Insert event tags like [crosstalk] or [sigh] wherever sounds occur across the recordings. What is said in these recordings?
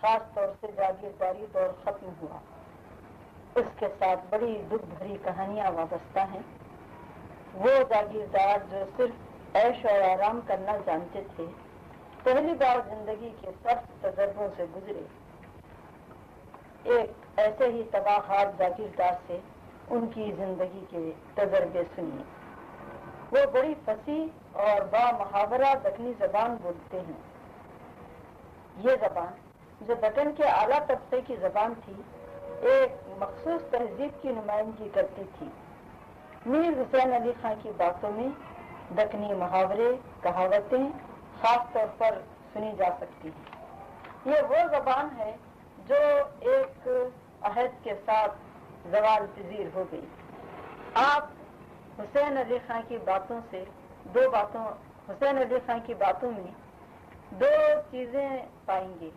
خاص طور سے جاگیرداری دور ختم ہوا۔ اس کے ساتھ بڑی دکھ بھری کہانیاں وابستہ ہیں۔ وہ جاگیردار جو صرف عیش اور آرام کرنا جانتے تھے، پہلی بار زندگی کے سخت تجربوں سے گزرے۔ ایک ایسے ہی تباہ جاگیردار سے ان کی زندگی کے تجربے سنیے۔ وہ بڑی فصیح اور با محاورہ دکنی زبان بولتے ہیں۔ یہ زبان جو دکن کے اعلیٰ طبقے کی زبان تھی، ایک مخصوص تہذیب کی نمائندگی کرتی تھی۔ میر حسین علی خان کی باتوں میں دکنی محاورے، کہاوتیں خاص طور پر سنی جا سکتی ہیں۔ یہ وہ زبان ہے جو ایک عہد کے ساتھ زوال پذیر ہو گئی۔ آپ حسین علی خان کی باتوں سے دو باتوں، حسین علی خان کی باتوں میں دو چیزیں پائیں گے۔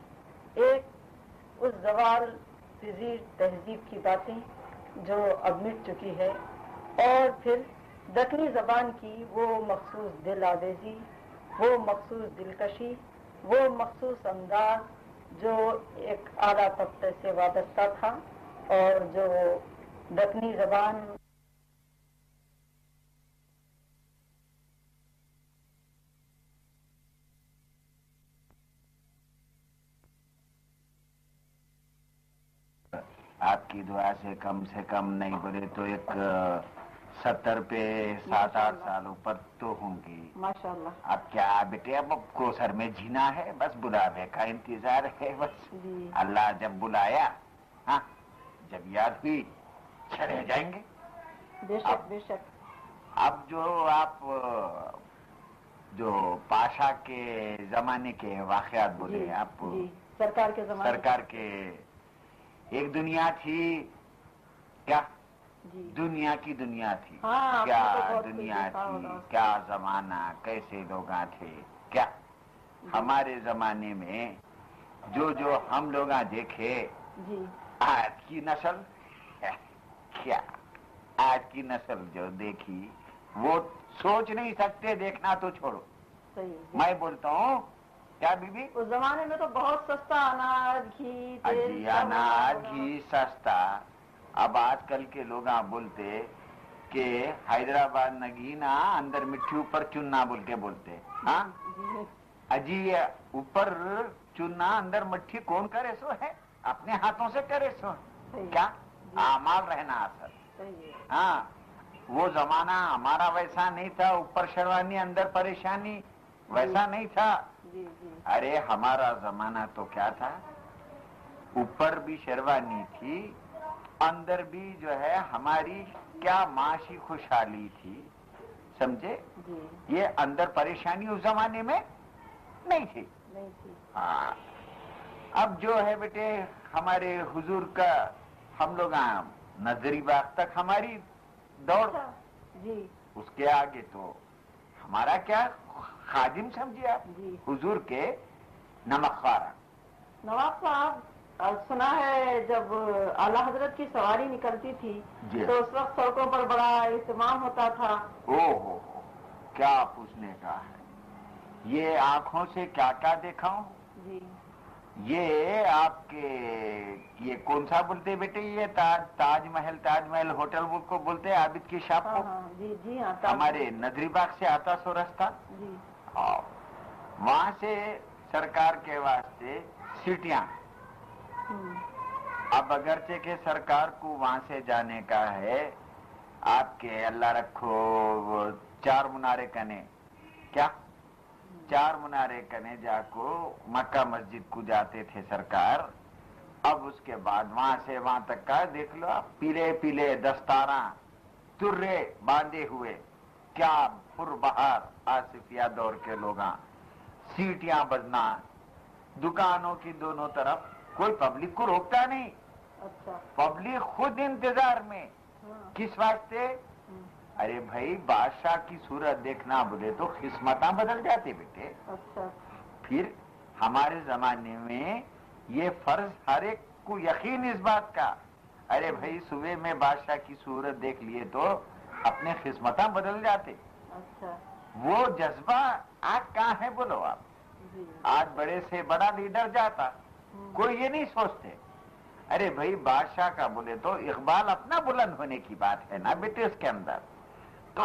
ایک اس زوال پذیر تہذیب کی باتیں جو اب مٹ چکی ہے اور پھر دکنی زبان کی وہ مخصوص دل آویزی، وہ مخصوص دلکشی، وہ مخصوص انداز جو ایک اعلیٰ طبقے سے وابستہ تھا اور جو دکنی زبان آپ کی دعا سے کم سے کم نہیں بولے تو ایک ستر پہ سات آٹھ سال اوپر تو ہوں گی۔ ماشاء اللہ اب کیا بیٹے اب کو سر میں جینا ہے بس بلاوے کا انتظار ہے بس۔ جی۔ اللہ جب بلایا ہاں جب یاد ہوئی چلے جائیں گے۔ بے شک بے شک۔ اب جو آپ جو پاشا کے زمانے کے واقعات بولے جی آپ جی۔ سرکار کے زمانے۔ سرکار کے ایک دنیا تھی کیا؟ جی۔ دنیا کی دنیا تھی۔ ہاں، کیا دنیا تھی۔ کیا زمانہ کیسے لوگ تھے؟ کیا؟ ہمارے زمانے میں جو جو ہم لوگ دیکھے جی۔ آج کی نسل کیا؟ آج کی نسل جو دیکھی وہ سوچ نہیں سکتے دیکھنا تو چھوڑو۔ میں بولتا ہوں کیا بی بی اس زمانے میں تو بہت سستا اناج گھی تیل جی اناج گھی سستا۔ اب آج کل کے لوگ بولتے کہ حیدرآباد نگینا اندر مٹھی اوپر چننا بول کے بولتے۔ ہاں؟ جی۔ اجی اوپر چننا اندر مٹھی کون کرے سو ہے؟ اپنے ہاتھوں سے کرے سو۔ کیا؟ جی۔ امال رہنا اثر ہاں وہ زمانہ ہمارا ویسا نہیں تھا اوپر شروانی اندر پریشانی ویسا نہیں تھا۔ جی جی۔ ارے ہمارا زمانہ تو کیا تھا؟ اوپر بھی شیروانی تھی اندر بھی جو ہے ہماری کیا معاشی خوشحالی تھی۔ سمجھے؟ جی۔ یہ اندر پریشانی اس زمانے میں نہیں تھی۔ نہیں تھی۔ ہاں۔ اب جو ہے بیٹے ہمارے حضور کا ہم لوگ نظری باغ تک ہماری دوڑ۔ اچھا، جی۔ اس کے آگے تو ہمارا کیا خادم سمجھے آپ؟ جی۔ حضور کے نمک نواب صاحب سنا ہے جب اعلیٰ حضرت کی سواری نکلتی تھی جی۔ تو اس وقت سڑکوں پر بڑا اہتمام ہوتا تھا۔ او ہو کیا پوچھنے کا ہے؟ یہ آنکھوں سے کیا کیا دیکھا ہوں؟ جی۔ یہ آپ کے یہ کون سا بولتے بیٹے یہ تاج تاج محل تاج محل ہوٹل کو بولتے ہیں؟ عابد کی شاپ ہاں کو؟ ہاں جی جی ہاں ہمارے ندری باغ سے آتا سو رستہ۔ وہاں سے سرکار کے واسطے سیٹیاں۔ اب اگرچہ کہ سرکار کو وہاں سے جانے کا ہے آپ کے اللہ رکھو وہ چار منارے کنے۔ کیا؟ چار منارے کنے جا کو مکہ مسجد کو جاتے تھے سرکار۔ اب اس کے بعد وہاں سے وہاں تک کا دیکھ لو پیلے پیلے دستاراں ترے باندھے ہوئے۔ کیا پر بہار آصفیہ دور کے لوگاں۔ سیٹیاں بجنا دکانوں کی دونوں طرف کوئی پبلک کو روکتا نہیں۔ اچھا۔ پبلک خود انتظار میں۔ ہاں۔ کس واسطے؟ ہوں، ارے بھائی بادشاہ کی صورت دیکھنا بولے تو قسمتاں بدل جاتے بیٹے۔ اچھا۔ پھر ہمارے زمانے میں یہ فرض ہر ایک کو یقین اس بات کا۔ ارے بھائی صبح میں بادشاہ کی صورت دیکھ لیے تو اپنے قسمتاں بدل جاتے۔ اچھا۔ وہ جذبہ آج کہاں ہے بولو آپ؟ جی۔ آج بڑے سے بڑا لیڈر جاتا۔ کوئی یہ نہیں سوچتے۔ ارے بھائی بادشاہ کا بولے تو اقبال اپنا بلند ہونے کی بات ہے نا اس کے اندر۔ تو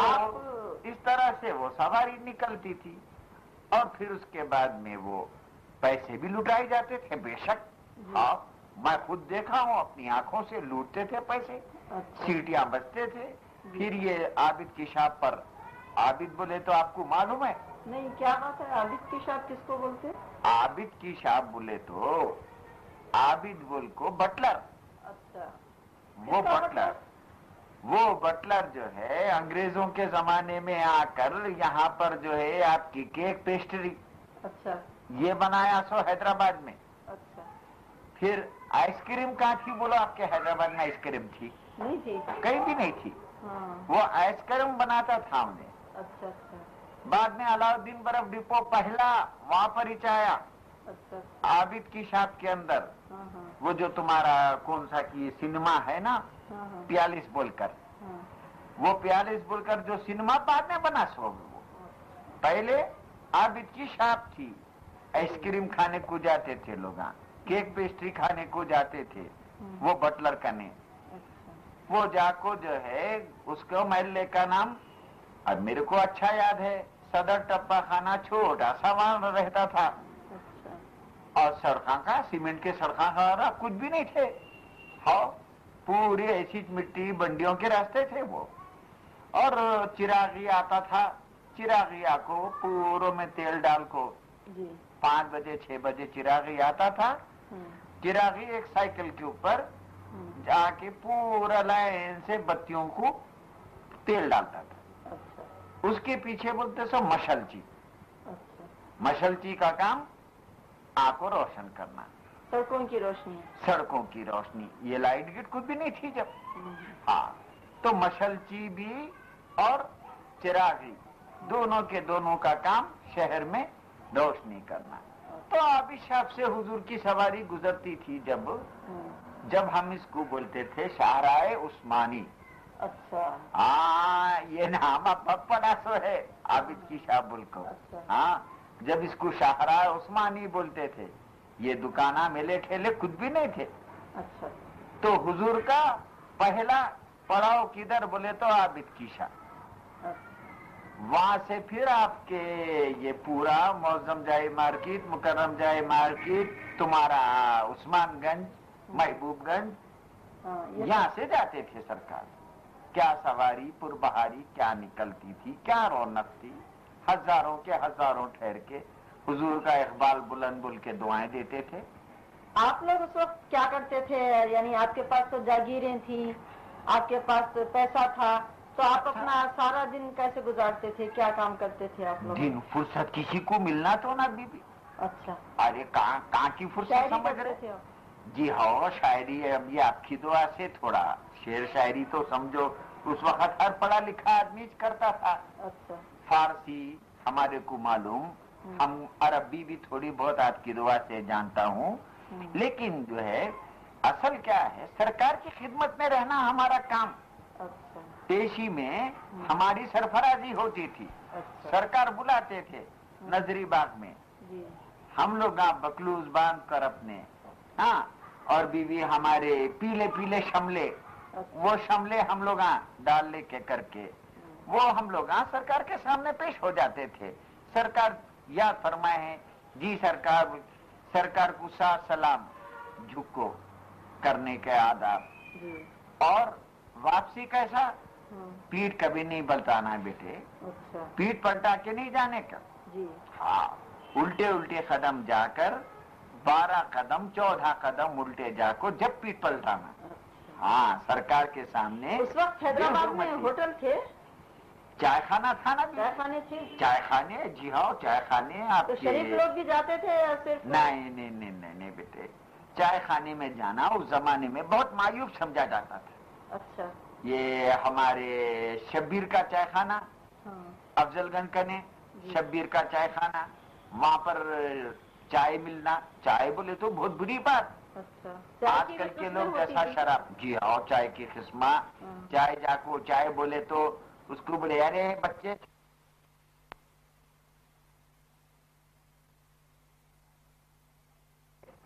اس طرح سے وہ سواری نکلتی تھی۔ اور پھر اس کے بعد میں وہ پیسے بھی لٹائے جاتے تھے بے شک۔ جی۔ ہاں میں خود دیکھا ہوں اپنی آنکھوں سے لوٹتے تھے پیسے۔ اچھا۔ سیٹیاں بچتے تھے۔ جی۔ پھر یہ عابد کی شاپ پر عابد بولے تو آپ کو معلوم ہے؟ نہیں کیا بات ہے؟ عابد کی شاپ کس کو بولتے؟ عابد کی شاپ بولے تو عابد بول کو بٹلر۔ اچھا۔ وہ کا بٹلر۔ وہ بٹلر جو ہے انگریزوں کے زمانے میں آ کر یہاں پر جو ہے آپ کی کیک پیسٹری۔ اچھا۔ یہ بنایا سو حیدرآباد میں۔ اچھا۔ پھر آئس کریم کہاں تھی؟ بولو آپ کے حیدرآباد میں آئس کریم تھی۔ نہیں تھی۔ کہیں بھی نہیں تھی۔ ہاں۔ وہ آئس کریم بناتا تھا انہیں۔ اچھا اچھا۔ بعد میں علاؤدین برف ڈپو پہلا وہاں پر ہی چایا۔ اچھا عابد کی شاپ کے اندر۔ ہاں ہاں۔ وہ جو تمہارا کون سا کی سنیما ہے نا ہاں پیالیس بول کر۔ وہ پیالیس بول کر جو سنیما بعد میں بنا سو وہ۔ پہلے عابد کی شاپ تھی۔ آئس کریم کھانے کو جاتے تھے لوگ۔ کیک پیسٹری کھانے کو جاتے تھے۔ وہ بٹلر کنے۔ اچھا۔ وہ جا کو جو ہے اس کو محلے کا نام اب میرے کو اچھا یاد ہے صدر ٹپا خانہ چھوٹا سا وہاں رہتا تھا۔ اچھا۔ اور سڑکاں کا سیمنٹ کے سڑکاں کا کچھ بھی نہیں تھے۔ ہاں پوری ایسی مٹی بنڈیوں کے راستے تھے وہ۔ اور چراغی آتا تھا چراغیا کو پوروں میں تیل ڈال کو۔ جی۔ پانچ بجے چھ بجے چراغی آتا تھا۔ ہوں چراغی ایک سائیکل کے اوپر ہوں جا کے پورا لائن سے بتیوں کو تیل ڈالتا تھا۔ اس کے پیچھے بولتے سو مشلچی اچھا۔ مشلچی کا کام آنکھ کو روشن کرنا۔ سڑکوں کی روشنی۔ سڑکوں کی روشنی۔ یہ لائٹ گیٹ کچھ بھی نہیں تھی جب۔ ہاں۔ تو مشلچی بھی اور چراغی دونوں کے دونوں کا کام شہر میں روشنی کرنا۔ تو آبی شاپ سے حضور کی سواری گزرتی تھی جب۔ جب ہم اس کو بولتے تھے شاہراہ عثمانی۔ ہاں یہ نام اب پڑا سو ہے۔ عابد کی شاہ بول کو اچھا۔ ہاں جب اس کو شاہراہ عثمانی بولتے تھے یہ دکانہ میلے ٹھیلے کچھ بھی نہیں تھے۔ اچھا۔ تو حضور کا پہلا پڑاؤ کدھر بولے تو عابد کی شاہ۔ اچھا۔ وہاں سے پھر آپ کے یہ پورا موزم جائے مارکیٹ مکرم جائے مارکیٹ تمہارا عثمان گنج محبوب گنج ہاں یہ یہاں سے جاتے تھے سرکار۔ کیا سواری پر بہاری کیا نکلتی تھی؟ کیا رونق تھی؟ ہزاروں کے ہزاروں ٹھہر کے حضور کا اقبال بلند بل کے دعائیں دیتے تھے۔ آپ لوگ اس وقت کیا کرتے تھے؟ یعنی آپ کے پاس تو جاگیریں تھیں آپ کے پاس پیسہ تھا تو آپ اچھا۔ اپنا سارا دن کیسے گزارتے تھے؟ کیا کام کرتے تھے آپ لوگ؟ دن فرصت کسی کو ملنا تو نا بی بی اچھا۔ ارے کہاں کہاں کی فرصت سمجھ رہے؟ تھے جی ہاں شاعری ہے۔ اب یہ آپ کی دعا سے تھوڑا شعر شاعری تو سمجھو۔ اس وقت ہر پڑھا لکھا آدمی کرتا تھا۔ اچھا۔ فارسی ہمارے کو معلوم۔ ہم۔ عربی بھی تھوڑی بہت آپ کی دعا سے جانتا ہوں۔ لیکن جو ہے اصل کیا ہے سرکار کی خدمت میں رہنا ہمارا کام۔ اچھا۔ پیشی میں ہماری سرفرازی ہوتی تھی۔ اچھا۔ سرکار بلاتے تھے نظری باغ میں۔ جی۔ ہم لوگ بکلوز باندھ کر اپنے۔ ہاں اور بیوی ہمارے پیلے پیلے شملے۔ وہ شملے ہم لوگ ڈال لے کے کر کے وہ ہم لوگ سرکار کے سامنے پیش ہو جاتے تھے۔ سرکار یاد فرمائے ہیں جی سرکار سرکار کو سا سلام جھکو کرنے کے آداب۔ جی۔ اور واپسی کیسا؟ ہوں پیٹ کبھی نہیں بلتانا بیٹے۔ اچھا۔ پیٹ پلٹا کے نہیں جانے کا۔ جی۔ ہاں الٹے الٹے قدم جا کر بارہ قدم چودہ قدم الٹے جا کو جب پیٹ پلٹانا۔ ہاں سرکار کے سامنے اس وقت حیدرآباد میں. ہوٹل تھے۔ چائے خانہ تھا نا چائے خانے تھے۔ چائے خانے؟ جی ہاں چائے خانے آپ شریف لوگ بھی جاتے تھے صرف نہیں نہیں نہیں بیٹے۔ چائے خانے میں جانا اس زمانے میں بہت مایوب سمجھا جاتا تھا۔ اچھا۔ یہ ہمارے شبیر کا چائے خانہ ہاں۔ افضل گنج کا نے جی۔ شبیر کا چائے خانہ۔ وہاں پر چائے ملنا چائے بولے تو بہت بری بات۔ آج کل کے لوگ جیسا شراب۔ جی ہاں اور چائے کی قسمہ چائے جا کو چائے بولے تو اس کو بولے یعنی بچے۔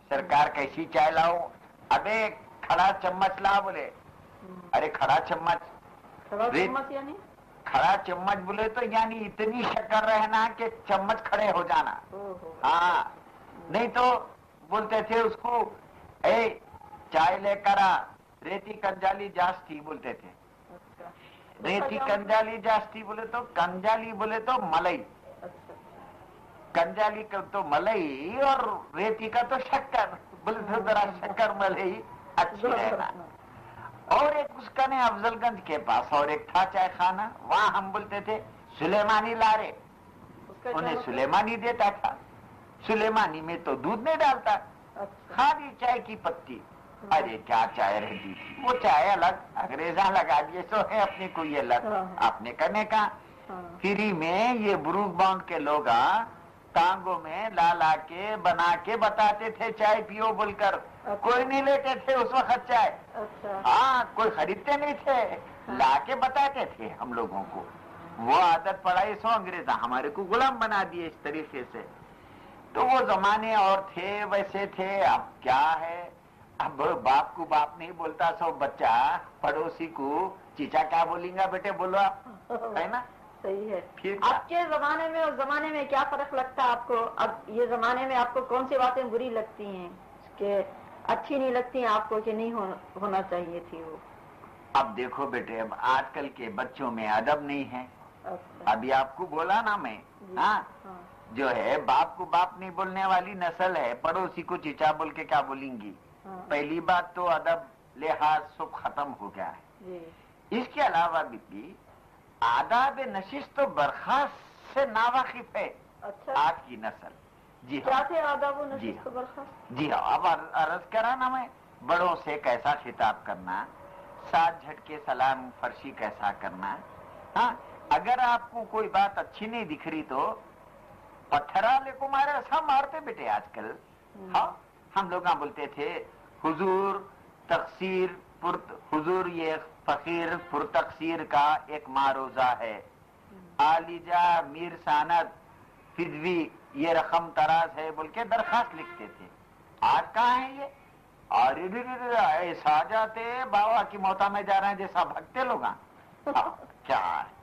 سرکار کیسی چائے لاؤ؟ ابے کھڑا چمچ لا بولے۔ ارے کھڑا چمچ۔ کھڑا چمچ بولے تو یعنی اتنی شکر رہنا کہ چمچ کھڑے ہو جانا۔ ہاں۔ نہیں تو بولتے تھے اس کو اے چائے لے کر آ۔ ریتی کنجالی جاستی بولتے تھے۔ ریتی کنجالی جاستی بولے تو کنجالی بولے تو ملئی کنجالی کا تو ملئی اور ریتی کا تو شکر۔ بولے تو ذرا شکر ملئی اچھی رہنا۔ اور ایک اس کا نے افضل گنج کے پاس اور ایک تھا چائے خانہ وہاں ہم بولتے تھے سلیمانی لارے۔ انہیں سلیمانی دیتا تھا۔ سلیمانی میں تو دودھ نہیں ڈالتا۔ خالی چائے کی پتی۔ ارے کیا چائے رہتی تھی؟ وہ چائے الگ انگریزا لگا دیے سو ہے اپنی کوئی الگ۔ ہاں۔ آپ نے کرنے کا ہاں۔ فری میں یہ بروک باؤنڈ کے لوگ ٹانگوں میں لا لا کے بنا کے بتاتے تھے چائے پیو بول کر۔ اچھا۔ کوئی نہیں لیتے تھے اس وقت چائے۔ اچھا۔ ہاں کوئی خریدتے نہیں تھے۔ ہاں۔ لا کے بتاتے تھے ہم لوگوں کو۔ وہ عادت پڑائی سو انگریزا ہمارے کو غلام بنا دیے اس طریقے سے۔ تو وہ زمانے اور تھے ویسے تھے اب کیا ہے؟ اب باپ کو باپ نہیں بولتا سو بچہ پڑوسی کو چیچا کیا بولیں گا بیٹے؟ بولو آپ ہے نا؟ صحیح ہے۔ اب کے زمانے میں اور زمانے میں کیا فرق لگتا ہے آپ کو؟ اب یہ زمانے میں آپ کو کون سی باتیں بری لگتی ہیں؟ کہ اچھی نہیں لگتی ہیں آپ کو کہ نہیں ہونا چاہیے تھی وہ؟ اب دیکھو بیٹے اب آج کل کے بچوں میں ادب نہیں ہے۔ اچھا۔ ابھی آپ کو بولا نا میں جی، ہاں؟ ہاں۔ جو ہے باپ کو باپ نہیں بولنے والی نسل ہے پڑوسی کو چیچا بول کے کیا بولیں گی؟ پہلی بات تو ادب لحاظ سب ختم ہو گیا ہے۔ اس کے علاوہ بھی آداب نشست تو برخاست سے ناواقف ہے آپ کی نسل۔ جی ہاں۔ جی ہاں۔ جی ہاں۔ اب عرض کرانا میں بڑوں سے کیسا خطاب کرنا ساتھ جھٹکے سلام فرشی کیسا کرنا۔ ہاں اگر آپ کو کوئی بات اچھی نہیں دکھ رہی تو پتھرا لے کو مارے رسا مارتے بیٹے آج کل۔ ہاں ہم لوگ ہاں بولتے تھے حضور تقسیر حضور یہ فقیر پر تقسیر کا ایک ماروزہ ہے۔ عالیجہ میر ساند فدوی یہ رقم تراز ہے بول کے درخواست لکھتے تھے۔ آج کہاں ہے یہ؟ اور ایسا جاتے بابا کی موتا میں جا رہے ہیں جیسا بھگتے لوگ ہاں۔ [laughs] ہاں، کیا ہے؟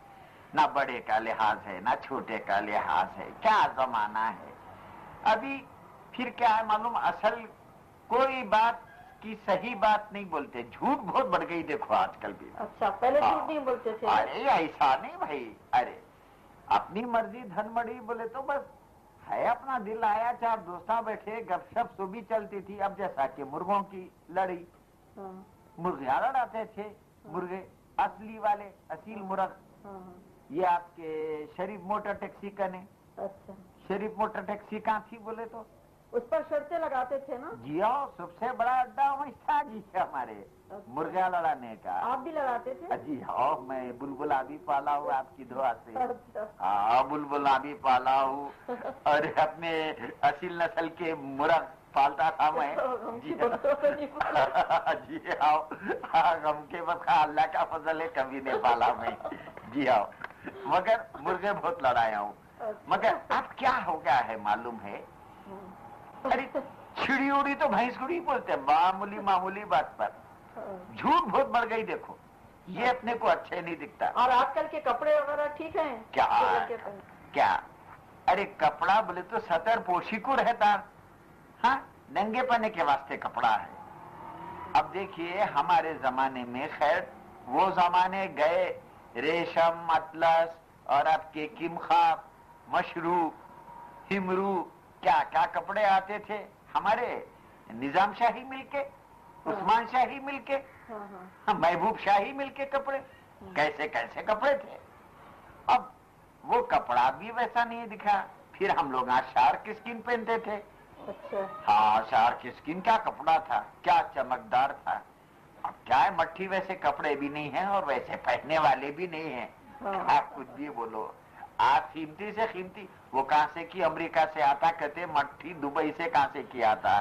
نہ بڑے کا لحاظ ہے نہ چھوٹے کا لحاظ ہے۔ کیا زمانہ ہے؟ ابھی پھر کیا ہے معلوم؟ اصل کوئی بات کی صحیح بات نہیں بولتے۔ جھوٹ بہت بڑھ گئی دیکھو آج کل بھی۔ اچھا پہلے جھوٹ نہیں بولتے تھے۔ ارے ایسا نہیں بھائی۔ ارے اپنی مرضی دھن مڑی بولے تو بس۔ ہے اپنا دل آیا چار دوست بیٹھے گپ شپ تو بھی چلتی تھی۔ اب جیسا کہ مرغوں کی لڑی ہاں۔ مرغیاں لڑاتے تھے مرغے اصلی والے اصیل مرغ۔ ہاں، ہاں۔ یہ آپ کے شریف موٹر ٹیکسی کا نے۔ اچھا۔ شریف موٹر ٹیکسی کہاں تھی بولے تو؟ اس پر شرطیں لگاتے تھے نا۔ جی ہاں سب سے بڑا اڈا وہیں تھا جی ہمارے۔ اچھا۔ مرغا لڑانے کا۔ آپ بھی لگاتے تھے؟ جی ہاں میں بلبلا بھی پالا ہوں آپ کی دعا سے۔ اچھا۔ ہاں بلبلا بھی پالا ہوں۔ اور اپنے اصل نسل کے مرغ پالتا تھا میں۔ جی, ہاں۔, [laughs] جی ہاں۔, ہاں۔ غم کے بس اللہ کا فضل ہے کبھی نہیں پالا میں۔ جی ہاں۔ مگر مرغے بہت لڑایا ہوں۔ اچھا۔ مگر اب کیا ہو گیا ہے معلوم ہے؟ ارے چھڑی اڑی تو بھینس گڑی بولتے معمولی معمولی بات پر۔ ہاں۔ جھوٹ بہت بڑھ گئی دیکھو۔ یہ ہاں۔ اپنے کو اچھے نہیں دکھتا۔ اور آج کل کے کپڑے وغیرہ ٹھیک ہیں؟ کیا؟ کیا؟ ارے کپڑا بولے تو ستر پوشی کو رہتا۔ ہاں ننگے پنے کے واسطے کپڑا ہے۔ اب دیکھیے ہمارے زمانے میں خیر وہ زمانے گئے۔ ریشم اطلس اور آپ کے کمخاب مشرو ہمرو کیا کیا کپڑے آتے تھے ہمارے؟ نظام شاہی مل کے ہاں۔ عثمان شاہی مل کے ہاں، ہاں۔ محبوب شاہی مل کے کپڑے۔ کیسے کیسے کپڑے تھے؟ اب وہ کپڑا بھی ویسا نہیں دکھا۔ پھر ہم لوگ آشار کی اسکن پہنتے تھے۔ اچھا۔ ہاں آشار کی اسکن کیا کپڑا تھا؟ کیا چمکدار تھا؟ اب کیا ہے مٹھی ویسے کپڑے بھی نہیں ہیں اور ویسے پہننے والے بھی نہیں ہیں۔ ہاں۔ آپ کچھ بھی بولو۔ آپ قیمتی سے قیمتی۔ وہ کہاں سے کی؟ امریکہ سے آتا کہتے مٹھی دبئی سے کہاں سے کی آتا۔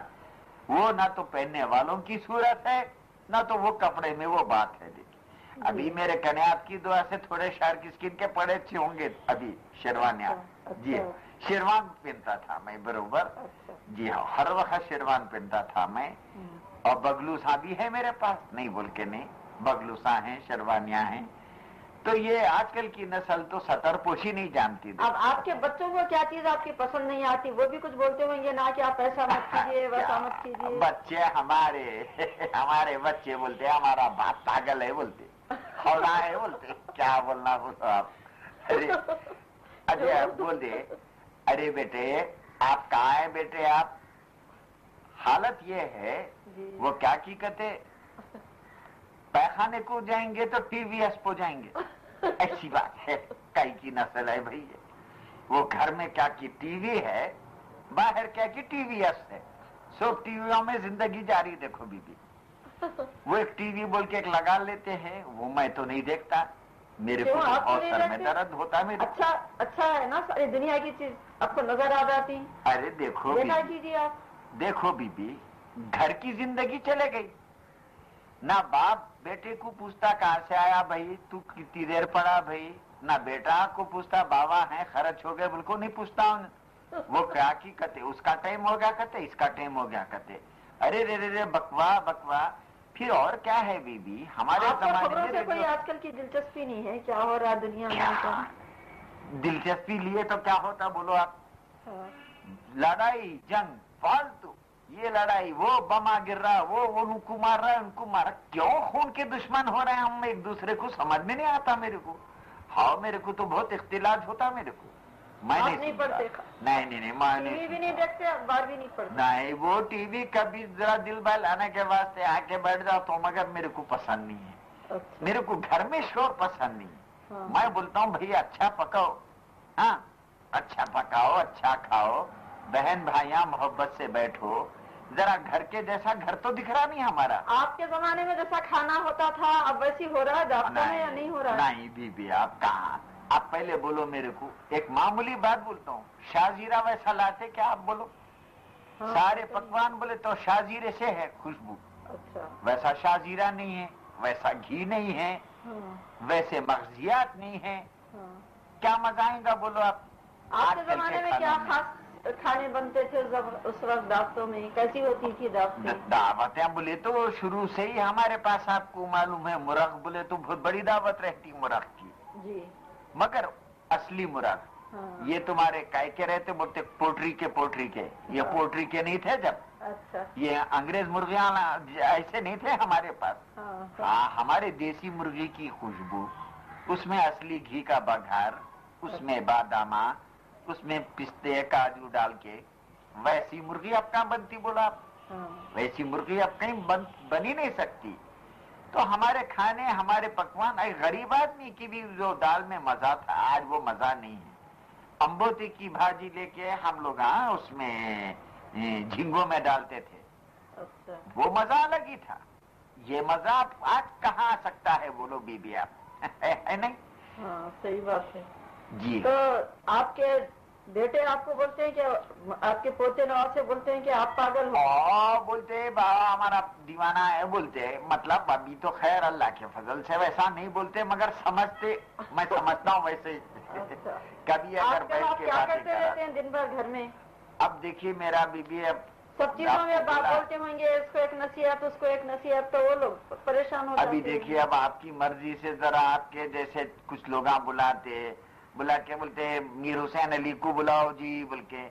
وہ نہ تو پہننے والوں کی صورت ہے نہ تو وہ کپڑے میں وہ بات ہے۔ دیکھیے جی۔ ابھی میرے کنیات کی دعا سے تھوڑے شہر کی اسکن کے پڑے اچھے ہوں گے۔ ابھی شیروانیاں اچھا، جی ہاں شیروان پہنتا تھا میں بروبر اچھا۔ جی ہاں ہر وقت شیروان پہنتا تھا میں۔ ہاں۔ اور بگلوسا بھی ہے میرے پاس؟ نہیں بول کے نہیں بگلوسا ہیں شیروانیاں ہیں۔ تو یہ آج کل کی نسل تو سطر پوشی نہیں جانتی۔ اب آپ کے بچوں کو کیا چیز آپ کی پسند نہیں آتی؟ وہ بھی کچھ بولتے ہوں گے نہ کہ آپ ایسا مت [laughs] کیجیے ویسا مت کیجیے۔ بچے ہمارے ہمارے بچے بولتے ہمارا باپ پاگل ہے بولتے۔ ہونا ہے بولتے۔ کیا بولنا بولو آپ؟ ارے ارے آپ بولتے ارے بیٹے آپ کہاں ہیں بیٹے آپ؟ حالت یہ ہے جی۔ وہ کیا کی کہتے پیخانے کو جائیں گے تو ٹی وی ایس پہ جائیں گے۔ ایسی بات ہے کئی کی نسل ہے بھائی۔ وہ گھر میں کیا کی ٹی وی ہے باہر کیا کی ٹی وی ایس ہے۔ سب ٹی ویوں میں زندگی جاری دیکھو بی بی وہ ایک ٹی وی بول کے ایک لگا لیتے ہیں وہ میں تو نہیں دیکھتا۔ میرے کو کو نہیں سر میں؟ درد ہوتا ہے میرے کو۔ اچھا اچھا ہے نا ساری دنیا کی چیز۔ آپ کو نظر آ جاتی۔ ارے دیکھو بی دیکھا کیجیے آپ؟ دیکھو بی بی گھر کی زندگی چلے گئی۔ نہ باپ بیٹے کو پوچھتا کہاں سے آیا بھائی تو کتنی دیر پڑا بھائی؟ نہ بیٹا کو پوچھتا بابا ہے خرچ ہو گئے بالکل نہیں پوچھتا ہوں وہ کیا کی کہتے اس کا ٹائم ہو گیا کہتے اس کا ٹائم ہو گیا کہتے۔ ارے رے رے رے بکوا بکوا۔ پھر اور کیا ہے بی بی ہمارے زمانے میں کوئی آج کل کی دلچسپی نہیں ہے کیا ہو رہا دنیا میں؟ دلچسپی لیے تو کیا ہوتا بولو آپ۔ ہاں۔ لڑائی جنگ فالتو۔ یہ لڑائی وہ بما گر رہا وہ ان کو مار رہا ان کو مار رہا۔ کیوں خون کے دشمن ہو رہے ہیں ہم؟ ایک دوسرے کو سمجھ میں نہیں آتا میرے کو۔ ہاں میرے کو تو بہت اختلاج ہوتا میرے کو۔ میں نہیں نہیں؟ نہیں میں ٹی وی نہیں بھی نہیں دیکھتے اخبار بھی نہیں پڑھتے۔ نہیں وہ ٹی وی کبھی ذرا دل بہلانے کے واسطے آ کے بیٹھ جاؤ تو مگر میرے کو پسند نہیں ہے۔ اچھا۔ میرے کو گھر میں شور پسند نہیں ہے۔ ہاں۔ میں بولتا ہوں بھائی اچھا پکاؤ۔ ہاں اچھا پکاؤ اچھا کھاؤ۔ بہن بھائیاں محبت سے بیٹھو۔ ذرا گھر کے جیسا گھر تو دکھ رہا نہیں ہمارا۔ آپ کے زمانے میں جیسا کھانا ہوتا تھا اب ویسی ہو رہا ہے یا نہیں ہو رہا نہیں بی بی آپ کہاں؟ آپ پہلے بولو میرے کو۔ ایک معمولی بات بولتا ہوں۔ شاہ زیرہ ویسا لاتے کیا آپ بولو؟ ہاں، سارے پکوان بولے تو شاہ زیرے سے ہے خوشبو۔ اچھا۔ ویسا شاہ زیرہ نہیں ہے ویسا گھی نہیں ہے ہاں۔ ویسے مغزیات نہیں ہے ہاں۔ کیا مزہ آئے گا بولو آپ؟ آپ کے زمانے میں کیا خاص کھانے بنتے تھے اس وقت داختوں میں کیسی ہوتی تھی داختیں دعوتیں بولے تو شروع سے ہی ہمارے پاس آپ کو معلوم ہے مرغ بولے تو بہت بڑی دعوت رہتی مرغ کی۔ جی۔ مگر اصلی مرغ ہاں۔ یہ تمہارے کائے کے رہتے بولتے پوٹری کے پوٹری کے۔ یہ ہاں۔ پوٹری کے نہیں تھے جب؟ اچھا۔ یہ انگریز مرغیاں ایسے نہیں تھے ہمارے پاس۔ ہاں۔ ہاں ہمارے دیسی مرغی کی خوشبو اس میں اصلی گھی کا بگھار اس میں بادامہ اس میں پستے کاجو ڈال کے ویسی مرغی اب کہاں بنتی بولا آپ؟ ہاں۔ ویسی مرغی اب کہیں بن بن ہی نہیں سکتی۔ تو ہمارے کھانے ہمارے پکوان غریب آدمی کی بھی جو دال میں مزہ تھا آج وہ مزہ نہیں ہے۔ امبوتی کی بھاجی لے کے ہم لوگ ہاں اس میں اے، جھینگوں میں ڈالتے تھے۔ اچھا۔ وہ مزہ الگ ہی تھا۔ یہ مزہ آج کہاں آ سکتا ہے؟ بولو بی بی آپ۔ [laughs] ہے نہیں؟ ہاں صحیح بات ہے۔ جی۔ تو آپ کے بیٹے آپ کو بولتے ہیں کہ آپ کے پوتے نواز سے بولتے ہیں کہ آپ پاگل ہو۔ بولتے بابا ہمارا دیوانہ ہے بولتے۔ مطلب ابھی تو خیر اللہ کے فضل سے ویسا نہیں بولتے مگر سمجھتے میں سمجھتا ہوں ویسے اچھا۔ کبھی اگر بیٹھ کے کرتے رہتے ہیں دن بھر گھر میں؟ اب دیکھیے میرا بیوی اب سب چیزوں میں بولا- بولتے ہوں گے اس کو ایک نصیحت اس کو ایک نصیحت تو وہ لوگ پریشان ہو ابھی ہیں۔ دیکھیے اب آپ کی مرضی سے ذرا آپ کے جیسے کچھ لوگ بلاتے بلا کے بولتے میر حسین علی کو بلاؤ جی بول کے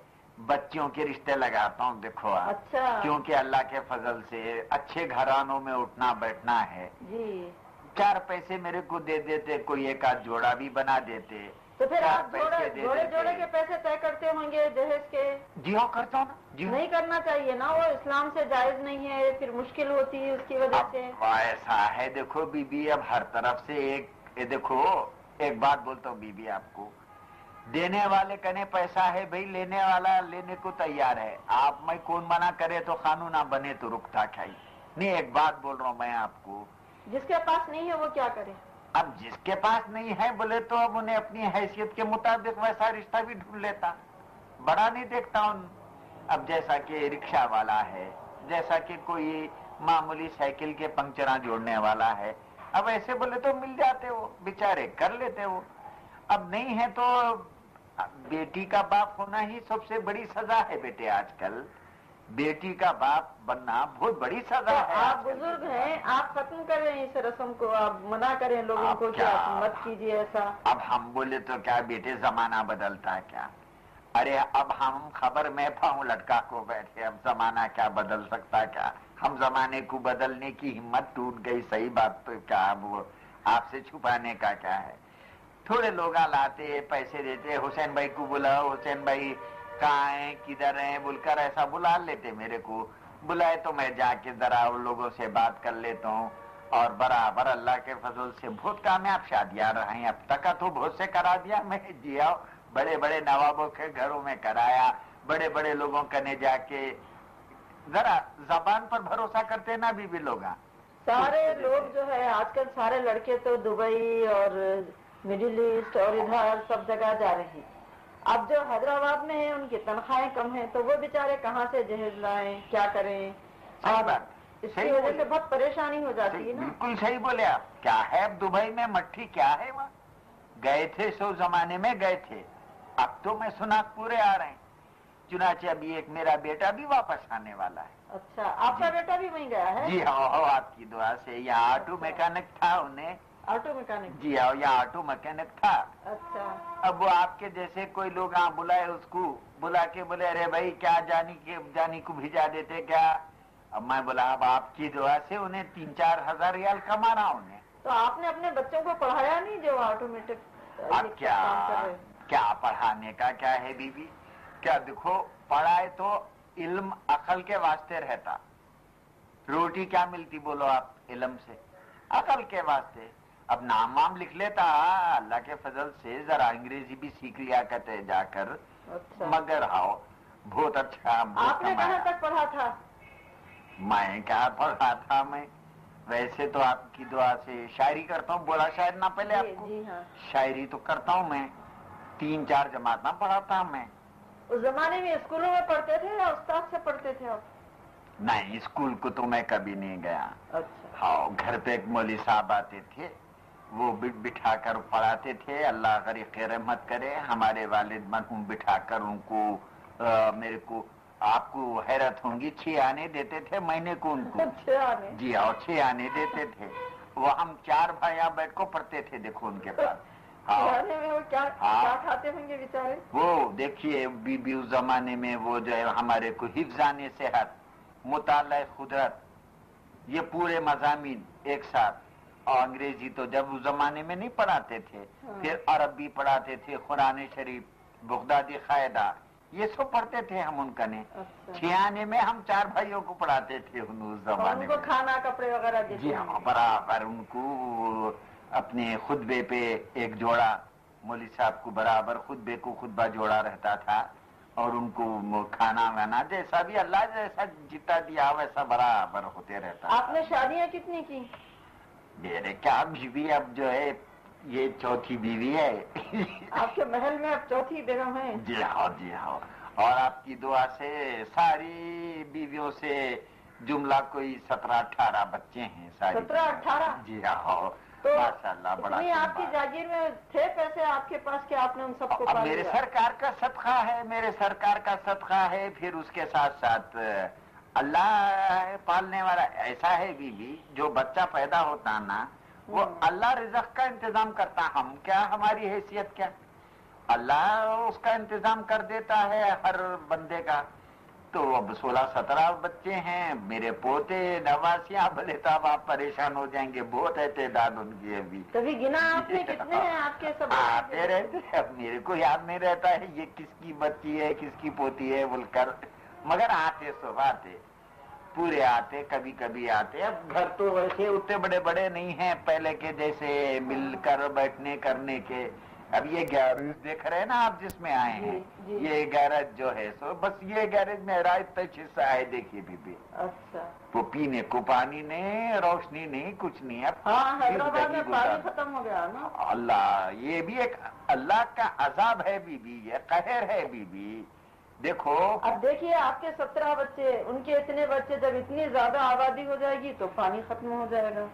بچوں کے رشتے لگاتا ہوں دیکھو آپ۔ اچھا۔ کیونکہ اللہ کے فضل سے اچھے گھرانوں میں اٹھنا بیٹھنا ہے۔ جی۔ چار پیسے میرے کو دے دیتے کوئی ایک آدھ جوڑا بھی بنا دیتے۔ تو پھر آپ جوڑے جوڑے کے پیسے طے کرتے ہوں گے جہیز کے؟ جی ہاں کرتا ہوں جی ہاں۔ نہیں کرنا چاہیے نا وہ اسلام سے جائز نہیں ہے پھر مشکل ہوتی ہے اس کی وجہ سے۔ ایسا ہے دیکھو بی بی اب ہر طرف سے ایک دیکھو۔ ایک بات بولتا ہوں بی بی آپ کو۔ دینے والے کنے پیسہ ہے بھائی لینے والا لینے کو تیار ہے۔ آپ میں کون منع کرے تو قانون نہ بنے تو رکتا کھائی۔ نہیں ایک بات بول رہا ہوں میں آپ کو۔ جس کے پاس نہیں ہے وہ کیا کرے؟ اب جس کے پاس نہیں ہے بولے تو اب انہیں اپنی حیثیت کے مطابق ویسا رشتہ بھی ڈھونڈ لیتا۔ بڑا نہیں دیکھتا ان۔ اب جیسا کہ رکشا والا ہے جیسا کہ کوئی معمولی سائیکل کے پنکچراں جوڑنے والا ہے۔ اب ایسے بولے تو مل جاتے وہ بیچارے کر لیتے وہ اب نہیں ہے تو بیٹی کا باپ ہونا ہی سب سے بڑی سزا ہے بیٹے آج کل بیٹی کا باپ بننا بہت بڑی سزا ہے آپ بزرگ ہیں آپ ختم کریں اس رسم کو آپ منع کریں لوگوں کو کہ آپ مت کیجیے ایسا۔ اب ہم بولے تو کیا بیٹے زمانہ بدلتا ہے کیا؟ ارے اب ہم خبر میں پاؤں لٹکا کو بیٹھے اب زمانہ کیا بدل سکتا کیا؟ ہم زمانے کو بدلنے کی ہمت ٹوٹ گئی۔ صحیح بات تو کیا اب وہ آپ سے چھپانے کا کیا ہے؟ تھوڑے لوگ لاتے پیسے دیتے حسین بھائی کو بلا حسین بھائی کہاں ہیں، کدھر ہیں بول کر ایسا بلا لیتے میرے کو۔ بلائے تو میں جا کے ذرا ان لوگوں سے بات کر لیتا ہوں۔ اور برابر اللہ کے فضل سے بہت کامیاب شادیاں رہے ہیں اب تک تو بہت سے کرا دیا میں جیا بڑے بڑے نوابوں کے گھروں میں کرایا۔ بڑے بڑے لوگوں کنے جا کے ذرا زبان پر بھروسہ کرتے نا بھی بھی لوگ سارے لوگ جو ہے آج کل سارے لڑکے تو دبئی اور مڈل ایسٹ اور ادھر سب جگہ جا رہے ہیں۔ اب جو حیدرآباد میں ہیں ان کی تنخواہیں کم ہیں تو وہ بیچارے کہاں سے جہیز لائیں کیا کریں؟ اس کی وجہ سے بہت پریشانی ہو جاتی ہے نا۔ بالکل صحیح بولے آپ۔ کیا ہے؟ اب دبئی میں مٹھی کیا ہے وہاں؟ گئے تھے سو زمانے میں گئے تھے۔ اب تو میں سنا پورے آ رہے ہیں۔ چنانچہ ابھی ایک میرا بیٹا بھی واپس آنے والا ہے۔ اچھا آپ کا بیٹا بھی وہیں گیا ہے؟ جی ہاں آپ کی دعا سے یہاں آٹو میکینک تھا انہیں۔ Auto mechanic? جی ہاں یہاں آٹو میکینک تھا۔ اچھا۔ اب وہ آپ کے جیسے کوئی لوگ ہاں بلائے اس کو بلا کے بولے ارے بھائی کیا جانی کے جانی کو بھیجا دیتے کیا؟ اب میں بولا اب آپ کی دعا سے انہیں تین چار ہزار ریال کمانا انہیں۔ تو آپ نے اپنے بچوں کو پڑھایا نہیں جو آٹومیٹک اب کیا؟ کیا پڑھانے کا کیا ہے بی بی کیا دیکھو پڑھائے تو علم عقل کے واسطے رہتا۔ روٹی کیا ملتی بولو آپ علم سے؟ عقل کے واسطے۔ اب نام وام لکھ لیتا اللہ کے فضل سے ذرا انگریزی بھی سیکھ لیا کرتے جا کر۔ اچھا۔ مگر آؤ بہت اچھا آپ نے کہاں تک پڑھا تھا؟ میں کیا پڑھا تھا میں؟ ویسے تو آپ کی دعا سے شاعری کرتا ہوں بولا شاعر نہ پہلے آپ کو۔ جی، ہاں۔ شاعری تو کرتا ہوں میں۔ تین چار جماعت نہ پڑھاتا ہوں میں۔ اس زمانے میں اسکولوں میں پڑھتے تھے یا استاد سے پڑھتے تھے آپ؟ نہیں اسکول کو تو میں کبھی نہیں گیا۔ اچھا۔ ہاں گھر پہ ایک مولی صاحب آتے تھے وہ بٹھا کر پڑھاتے تھے۔ اللہ غریق رحمت کرے ہمارے والد مرحوم بٹھا کر ان کو میرے کو آپ کو حیرت ہوں گی چھ آنے دیتے تھے مہینے کو ان کو۔ [laughs] جی ہاں چھ آنے دیتے تھے۔ وہ ہم چار بھائی بیٹھ کو پڑھتے تھے دیکھو ان کے پاس۔ ہاں۔ وہ دیکھیے بی بی اس زمانے میں وہ جو ہے ہمارے کو حفظان صحت مطالعہ قدرت یہ پورے مضامین ایک ساتھ اور انگریزی تو جب اس زمانے میں نہیں پڑھاتے تھے ہاں۔ پھر عربی پڑھاتے تھے قرآن شریف بغدادی قاعدہ یہ سب پڑھتے تھے ہم ان کا نے اچھا۔ چھیانے میں ہم چار بھائیوں کو پڑھاتے تھے اس زمانے میں کھانا کپڑے وغیرہ جی ہاں برابر ان کو اپنے خطبے پہ ایک جوڑا مولوی صاحب کو برابر خطبے کو خطبہ جوڑا رہتا تھا اور ان کو کھانا وانا جیسا بھی اللہ جیسا جتا دیا ویسا برابر ہوتے رہتا آپ نے شادیاں کتنی کی؟ میرے کیا بیوی اب جو ہے یہ چوتھی بیوی ہے۔ آپ کے محل میں اب چوتھی بیگم ہے جی ہاں جی ہاں۔ اور آپ کی دعا سے ساری بیویوں سے جملہ کوئی سترہ اٹھارہ بچے ہیں سترہ اٹھارہ؟ جی ہاں۔ بڑا آپ کی جاگیر میں تھے پیسے آپ کے پاس کہ آپ نے ان سب کو میرے سرکار کا صدقہ ہے میرے سرکار کا صدقہ ہے پھر اس کے ساتھ ساتھ اللہ پالنے والا ایسا ہے بی بی جو بچہ پیدا ہوتا نا وہ اللہ رزق کا انتظام کرتا ہم کیا ہماری حیثیت کیا؟ اللہ اس کا انتظام کر دیتا ہے ہر بندے کا۔ تو اب سولہ سترہ بچے ہیں میرے پوتے نواسیاں بھلے تب آپ پریشان ہو جائیں گے بہت ہے تعداد ان کی ابھی۔ کبھی گنا [laughs] کتنے ہیں آپ کے سب؟ آتے رہتے اب میرے کو یاد نہیں رہتا ہے یہ کس کی بچی ہے کس کی پوتی ہے بول کر مگر آتے سب آتے پورے آتے کبھی کبھی آتے۔ اب گھر تو ویسے اتنے بڑے بڑے نہیں ہیں پہلے کے جیسے مل کر بیٹھنے کرنے کے۔ اب یہ گیرج دیکھ رہے ہیں نا آپ جس میں آئے ہیں؟ جی، جی۔ یہ گیرج جو ہے سو بس یہ گیرج میں تک حصہ ہے دیکھیے بی بی اچھا۔ وہ پینے کو پانی نہیں روشنی نہیں کچھ نہیں۔ اب ہاں، ختم ہو گیا اللہ یہ بھی ایک اللہ کا عذاب ہے بی بی یہ قہر ہے بی بی دیکھو۔ اب دیکھیے آپ کے سترہ بچے ان کے اتنے بچے جب اتنی زیادہ آبادی ہو جائے گی تو پانی ختم ہو جائے گا۔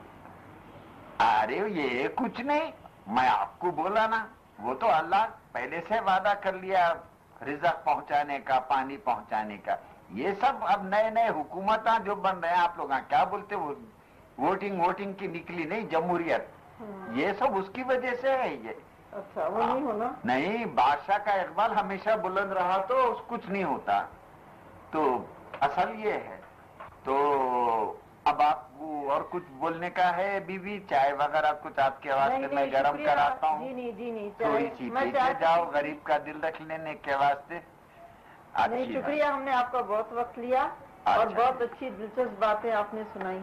ارے یہ کچھ نہیں۔ میں آپ کو بولا نا۔ وہ تو اللہ پہلے سے وعدہ کر لیا رزق پہنچانے کا پانی پہنچانے کا۔ یہ سب اب نئے نئے حکومت جو بن رہے ہیں آپ لوگ کیا بولتے ووٹنگ ووٹنگ کی نکلی نہیں جمہوریت۔ یہ سب اس کی وجہ سے ہے یہ۔ اچھا وہ نہیں ہونا؟ نہیں بادشاہ کا اقبال ہمیشہ بلند رہا تو کچھ نہیں ہوتا۔ تو اصل یہ ہے۔ تو اب آپ اور کچھ بولنے کا ہے بیوی؟ چائے وغیرہ کچھ آپ کے واسطے میں گرم کراتا ہوں۔ جی نہیں جی نہیں تھوڑی سی پیچھے جاؤ غریب کا دل رکھ لینے کے واسطے۔ شکریہ ہم نے آپ کا بہت وقت لیا اور اچھا۔ بہت اچھی دلچسپ باتیں آپ نے سنائی۔